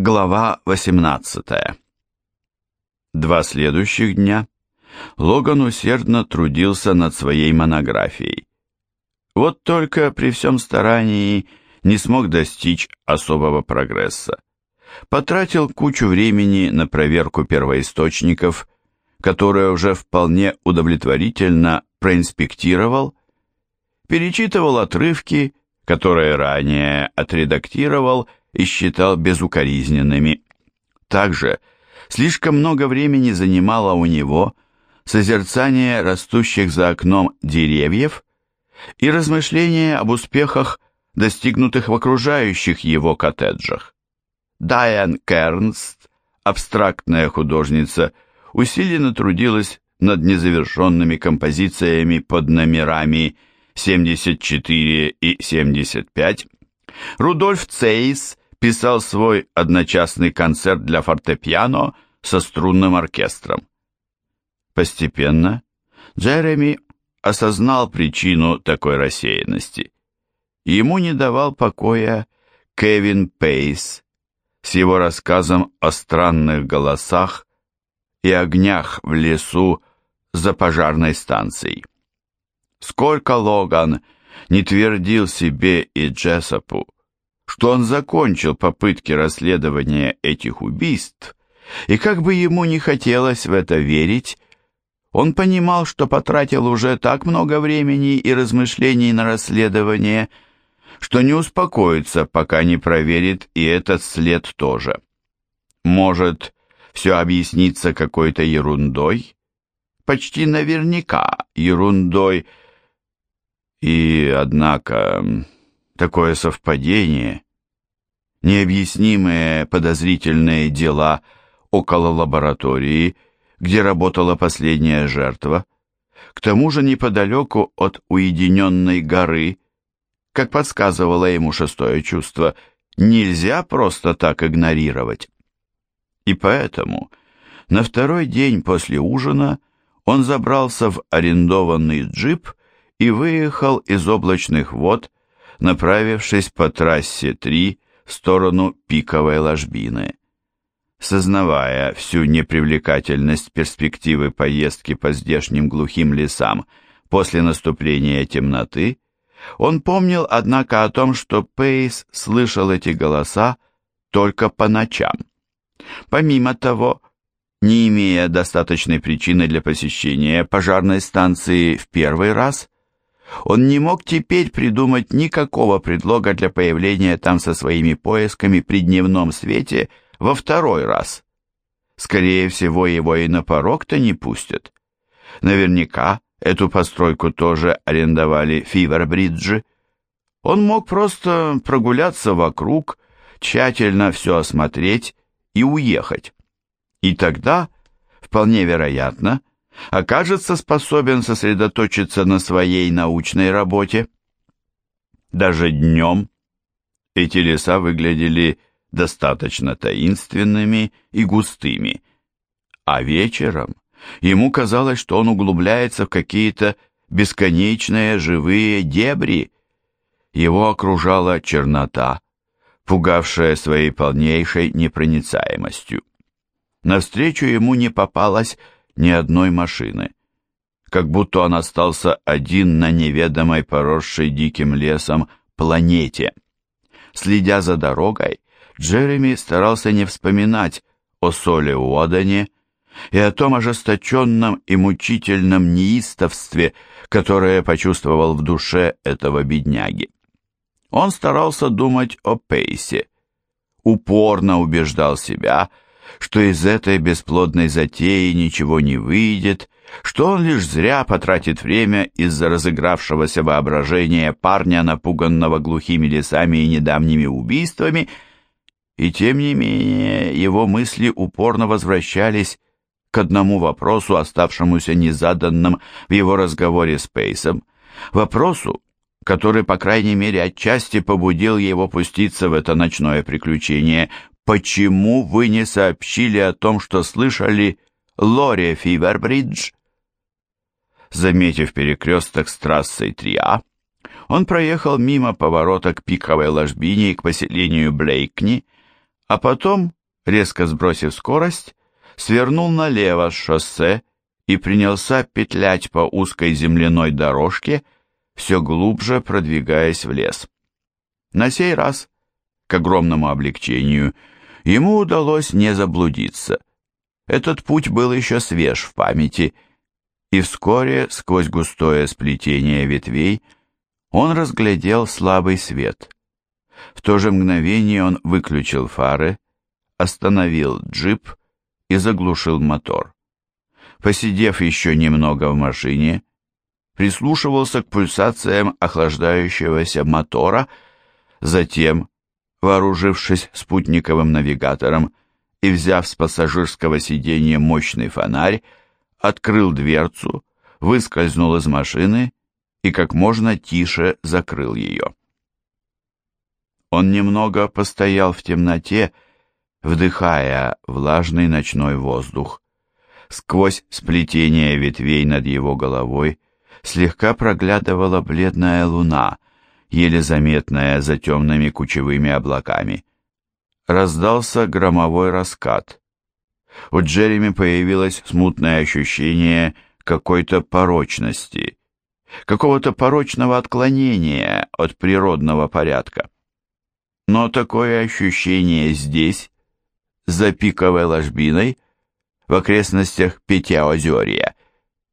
Глава 18 Два следующих дня Логан усердно трудился над своей монографией. Вот только при всем старании не смог достичь особого прогресса. Потратил кучу времени на проверку первоисточников, которые уже вполне удовлетворительно проинспектировал, перечитывал отрывки, которые ранее отредактировал и считал безукоризненными. Также слишком много времени занимало у него созерцание растущих за окном деревьев и размышления об успехах, достигнутых в окружающих его коттеджах. Дайан Кернст, абстрактная художница, усиленно трудилась над незавершенными композициями под номерами 74 и 75. Рудольф Цейс писал свой одночасный концерт для фортепиано со струнным оркестром. Постепенно Джереми осознал причину такой рассеянности. Ему не давал покоя Кевин Пейс с его рассказом о странных голосах и огнях в лесу за пожарной станцией. Сколько Логан не твердил себе и Джессопу, что он закончил попытки расследования этих убийств, и как бы ему не хотелось в это верить, он понимал, что потратил уже так много времени и размышлений на расследование, что не успокоится, пока не проверит и этот след тоже. Может, все объяснится какой-то ерундой? Почти наверняка ерундой. И, однако, такое совпадение, необъяснимые подозрительные дела около лаборатории, где работала последняя жертва, к тому же неподалеку от уединенной горы, как подсказывало ему шестое чувство, нельзя просто так игнорировать. И поэтому на второй день после ужина он забрался в арендованный джип и выехал из облачных вод, направившись по трассе 3 в сторону пиковой ложбины. Сознавая всю непривлекательность перспективы поездки по здешним глухим лесам после наступления темноты, он помнил, однако, о том, что Пейс слышал эти голоса только по ночам. Помимо того, не имея достаточной причины для посещения пожарной станции в первый раз, он не мог теперь придумать никакого предлога для появления там со своими поисками при дневном свете во второй раз. Скорее всего, его и на порог-то не пустят. Наверняка эту постройку тоже арендовали Фивербриджи. Он мог просто прогуляться вокруг, тщательно все осмотреть и уехать. И тогда, вполне вероятно, окажется способен сосредоточиться на своей научной работе. Даже днем эти леса выглядели достаточно таинственными и густыми, а вечером ему казалось, что он углубляется в какие-то бесконечные живые дебри. Его окружала чернота, пугавшая своей полнейшей непроницаемостью. Навстречу ему не попалось ни одной машины, как будто он остался один на неведомой поросшей диким лесом планете. Следя за дорогой, Джереми старался не вспоминать о Соле Уодане и о том ожесточенном и мучительном неистовстве, которое почувствовал в душе этого бедняги. Он старался думать о Пейсе, упорно убеждал себя, что из этой бесплодной затеи ничего не выйдет, что он лишь зря потратит время из-за разыгравшегося воображения парня, напуганного глухими лесами и недавними убийствами, и тем не менее его мысли упорно возвращались к одному вопросу, оставшемуся незаданным в его разговоре с Пейсом, вопросу, который, по крайней мере, отчасти побудил его пуститься в это ночное приключение, «Почему вы не сообщили о том, что слышали Лори Фивербридж?» Заметив перекресток с трассой 3А, он проехал мимо поворота к пиковой ложбине и к поселению Блейкни, а потом, резко сбросив скорость, свернул налево с шоссе и принялся петлять по узкой земляной дорожке, все глубже продвигаясь в лес. На сей раз, к огромному облегчению, ему удалось не заблудиться. Этот путь был еще свеж в памяти, и вскоре, сквозь густое сплетение ветвей, он разглядел слабый свет. В то же мгновение он выключил фары, остановил джип и заглушил мотор. Посидев еще немного в машине, прислушивался к пульсациям охлаждающегося мотора, затем, вооружившись спутниковым навигатором и взяв с пассажирского сиденья мощный фонарь, открыл дверцу, выскользнул из машины и как можно тише закрыл ее. Он немного постоял в темноте, вдыхая влажный ночной воздух. Сквозь сплетение ветвей над его головой слегка проглядывала бледная луна, еле заметная за темными кучевыми облаками. Раздался громовой раскат. У Джереми появилось смутное ощущение какой-то порочности, какого-то порочного отклонения от природного порядка. Но такое ощущение здесь, за пиковой ложбиной, в окрестностях Пятиозерья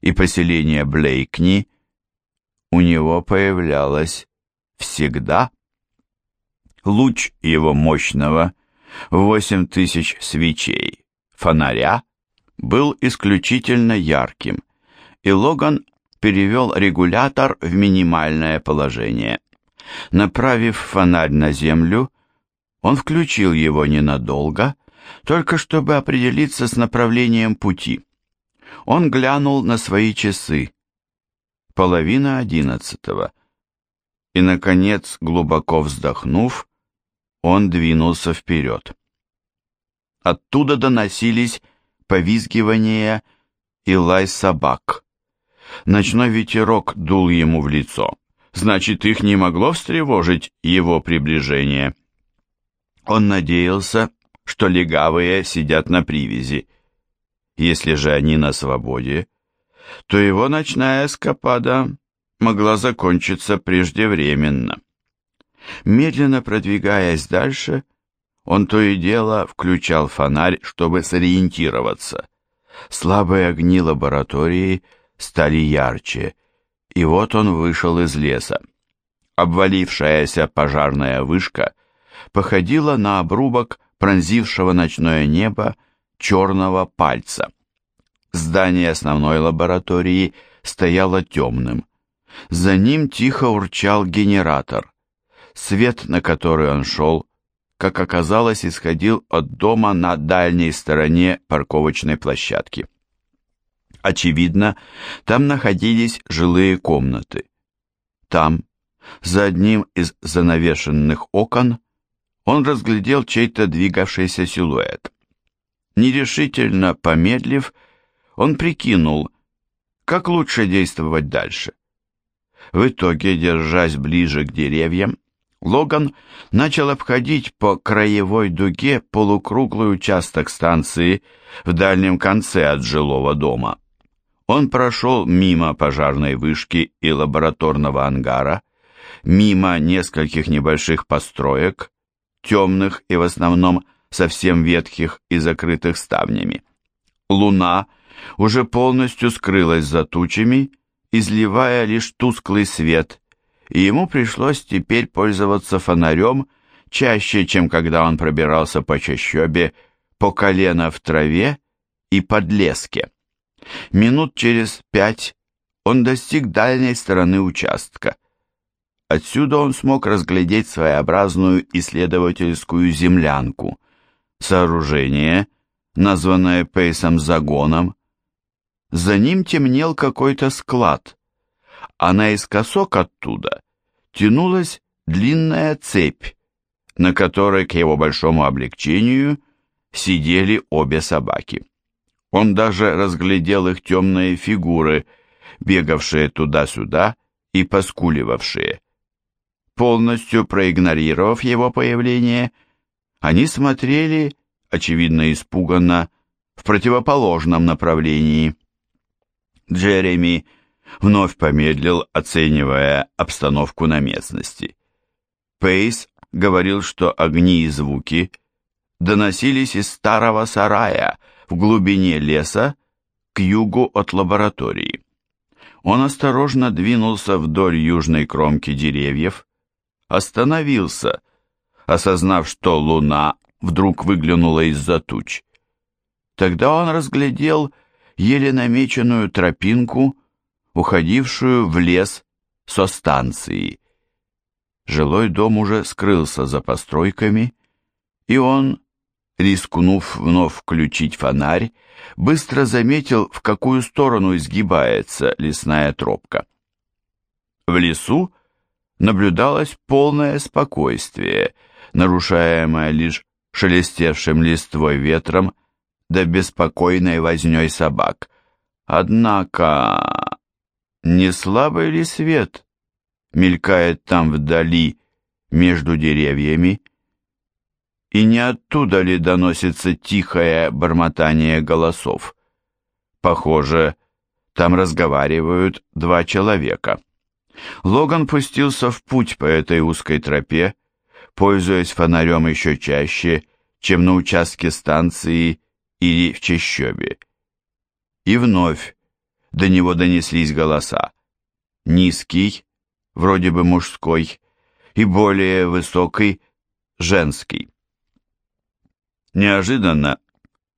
и поселения Блейкни, у него появлялось всегда. Луч его мощного, восемь тысяч свечей, фонаря, был исключительно ярким, и Логан перевел регулятор в минимальное положение. Направив фонарь на землю, он включил его ненадолго, только чтобы определиться с направлением пути. Он глянул на свои часы. Половина одиннадцатого. И, наконец, глубоко вздохнув, он двинулся вперед. Оттуда доносились повизгивания и лай собак. Ночной ветерок дул ему в лицо значит, их не могло встревожить его приближение. Он надеялся, что легавые сидят на привязи. Если же они на свободе, то его ночная эскапада могла закончиться преждевременно. Медленно продвигаясь дальше, он то и дело включал фонарь, чтобы сориентироваться. Слабые огни лаборатории стали ярче — и вот он вышел из леса. Обвалившаяся пожарная вышка походила на обрубок пронзившего ночное небо черного пальца. Здание основной лаборатории стояло темным. За ним тихо урчал генератор. Свет, на который он шел, как оказалось, исходил от дома на дальней стороне парковочной площадки. Очевидно, там находились жилые комнаты. Там, за одним из занавешенных окон, он разглядел чей-то двигавшийся силуэт. Нерешительно помедлив, он прикинул, как лучше действовать дальше. В итоге, держась ближе к деревьям, Логан начал обходить по краевой дуге полукруглый участок станции в дальнем конце от жилого дома. Он прошел мимо пожарной вышки и лабораторного ангара, мимо нескольких небольших построек, темных и в основном совсем ветхих и закрытых ставнями. Луна уже полностью скрылась за тучами, изливая лишь тусклый свет, и ему пришлось теперь пользоваться фонарем чаще, чем когда он пробирался по чащобе, по колено в траве и под леске. Минут через пять он достиг дальней стороны участка. Отсюда он смог разглядеть своеобразную исследовательскую землянку, сооружение, названное Пейсом загоном. За ним темнел какой-то склад, а наискосок оттуда тянулась длинная цепь, на которой, к его большому облегчению, сидели обе собаки. Он даже разглядел их темные фигуры, бегавшие туда-сюда и поскуливавшие. Полностью проигнорировав его появление, Они смотрели, очевидно испуганно, в противоположном направлении. Джереми вновь помедлил, оценивая обстановку на местности. Пейс говорил, что огни и звуки доносились из старого сарая в глубине леса к югу от лаборатории. Он осторожно двинулся вдоль южной кромки деревьев, остановился, осознав, что луна вдруг выглянула из-за туч. Тогда он разглядел еле намеченную тропинку, уходившую в лес со станции. Жилой дом уже скрылся за постройками, и он, рискнув вновь включить фонарь, быстро заметил, в какую сторону изгибается лесная тропка. В лесу наблюдалось полное спокойствие, нарушаемое лишь шелестевшим листвой ветром да беспокойной возней собак. Однако, не слабый ли свет мелькает там вдали между деревьями, и не оттуда ли доносится тихое бормотание голосов? Похоже, там разговаривают два человека. Логан пустился в путь по этой узкой тропе, пользуясь фонарем еще чаще, чем на участке станции или в чащобе. И вновь до него донеслись голоса. Низкий, вроде бы мужской, и более высокий, женский. Неожиданно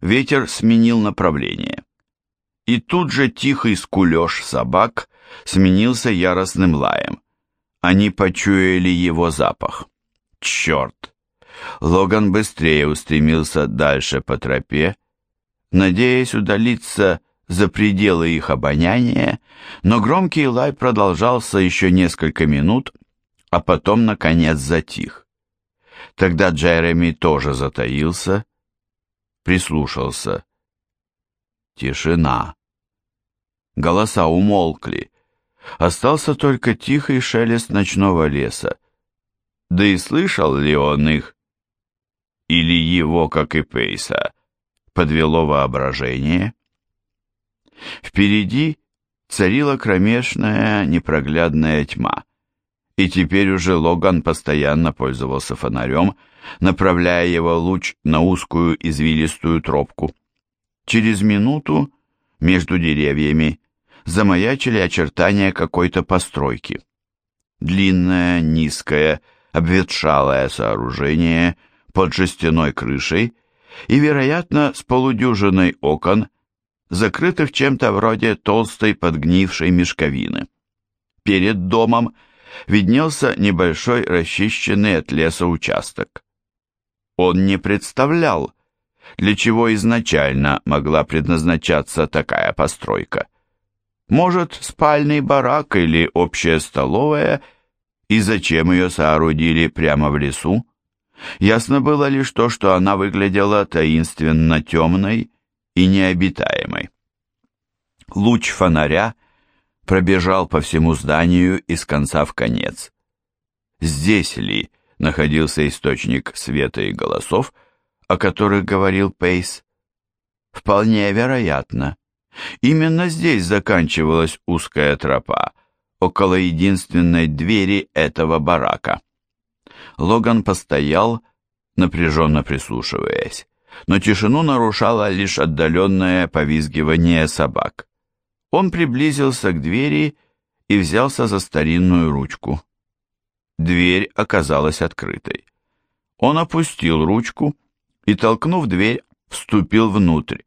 ветер сменил направление. И тут же тихий скулеж собак сменился яростным лаем. Они почуяли его запах. Черт! Логан быстрее устремился дальше по тропе, надеясь удалиться за пределы их обоняния, но громкий лай продолжался еще несколько минут, а потом, наконец, затих. Тогда Джереми тоже затаился, прислушался. Тишина. Голоса умолкли. Остался только тихий шелест ночного леса. Да и слышал ли он их? Или его, как и Пейса, подвело воображение? Впереди царила кромешная непроглядная тьма и теперь уже Логан постоянно пользовался фонарем, направляя его луч на узкую извилистую тропку. Через минуту между деревьями замаячили очертания какой-то постройки. Длинное, низкое, обветшалое сооружение под жестяной крышей и, вероятно, с полудюжиной окон, закрытых чем-то вроде толстой подгнившей мешковины. Перед домом – виднелся небольшой расчищенный от леса участок. Он не представлял, для чего изначально могла предназначаться такая постройка. Может, спальный барак или общая столовая, и зачем ее соорудили прямо в лесу? Ясно было лишь то, что она выглядела таинственно темной и необитаемой. Луч фонаря пробежал по всему зданию из конца в конец. Здесь ли находился источник света и голосов, о которых говорил Пейс? Вполне вероятно. Именно здесь заканчивалась узкая тропа, около единственной двери этого барака. Логан постоял, напряженно прислушиваясь, но тишину нарушало лишь отдаленное повизгивание собак. Он приблизился к двери и взялся за старинную ручку. Дверь оказалась открытой. Он опустил ручку и, толкнув дверь, вступил внутрь.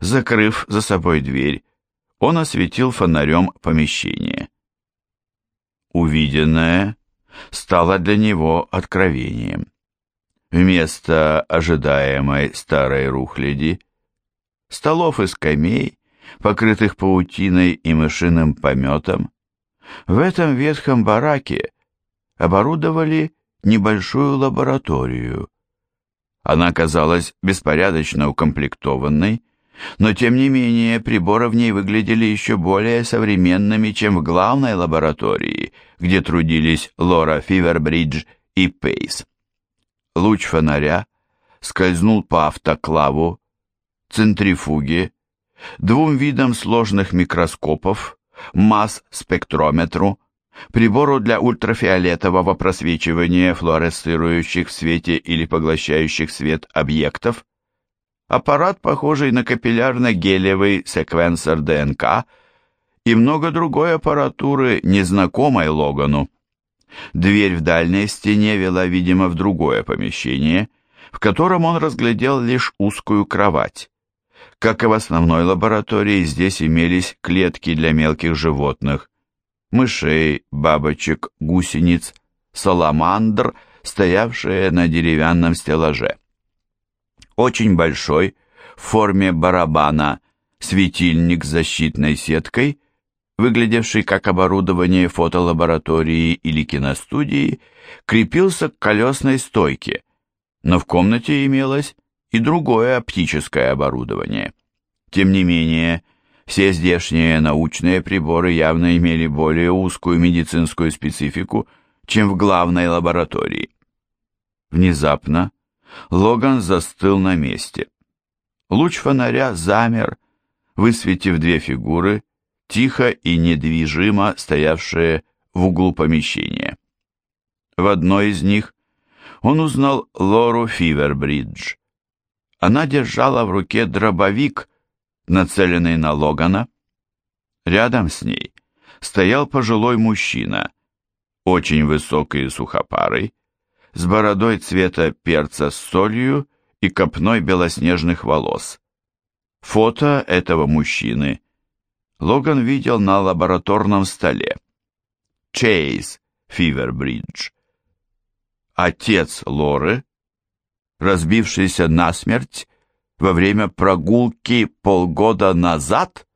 Закрыв за собой дверь, он осветил фонарем помещение. Увиденное стало для него откровением. Вместо ожидаемой старой рухляди, столов и скамей, покрытых паутиной и мышиным пометом, в этом ветхом бараке оборудовали небольшую лабораторию. Она казалась беспорядочно укомплектованной, но тем не менее приборы в ней выглядели еще более современными, чем в главной лаборатории, где трудились Лора Фивербридж и Пейс. Луч фонаря скользнул по автоклаву, центрифуге, двум видам сложных микроскопов, масс-спектрометру, прибору для ультрафиолетового просвечивания флуоресцирующих в свете или поглощающих свет объектов, аппарат, похожий на капиллярно-гелевый секвенсор ДНК и много другой аппаратуры, незнакомой Логану. Дверь в дальней стене вела, видимо, в другое помещение, в котором он разглядел лишь узкую кровать. Как и в основной лаборатории, здесь имелись клетки для мелких животных, мышей, бабочек, гусениц, саламандр, стоявшие на деревянном стеллаже. Очень большой, в форме барабана, светильник с защитной сеткой, выглядевший как оборудование фотолаборатории или киностудии, крепился к колесной стойке, но в комнате имелось и другое оптическое оборудование. Тем не менее, все здешние научные приборы явно имели более узкую медицинскую специфику, чем в главной лаборатории. Внезапно Логан застыл на месте. Луч фонаря замер, высветив две фигуры, тихо и недвижимо стоявшие в углу помещения. В одной из них он узнал Лору Фивербридж. Она держала в руке дробовик, нацеленный на Логана. Рядом с ней стоял пожилой мужчина, очень высокий и сухопарый, с бородой цвета перца с солью и копной белоснежных волос. Фото этого мужчины Логан видел на лабораторном столе. Чейз Фивербридж. Отец Лоры, разбившийся насмерть во время прогулки полгода назад?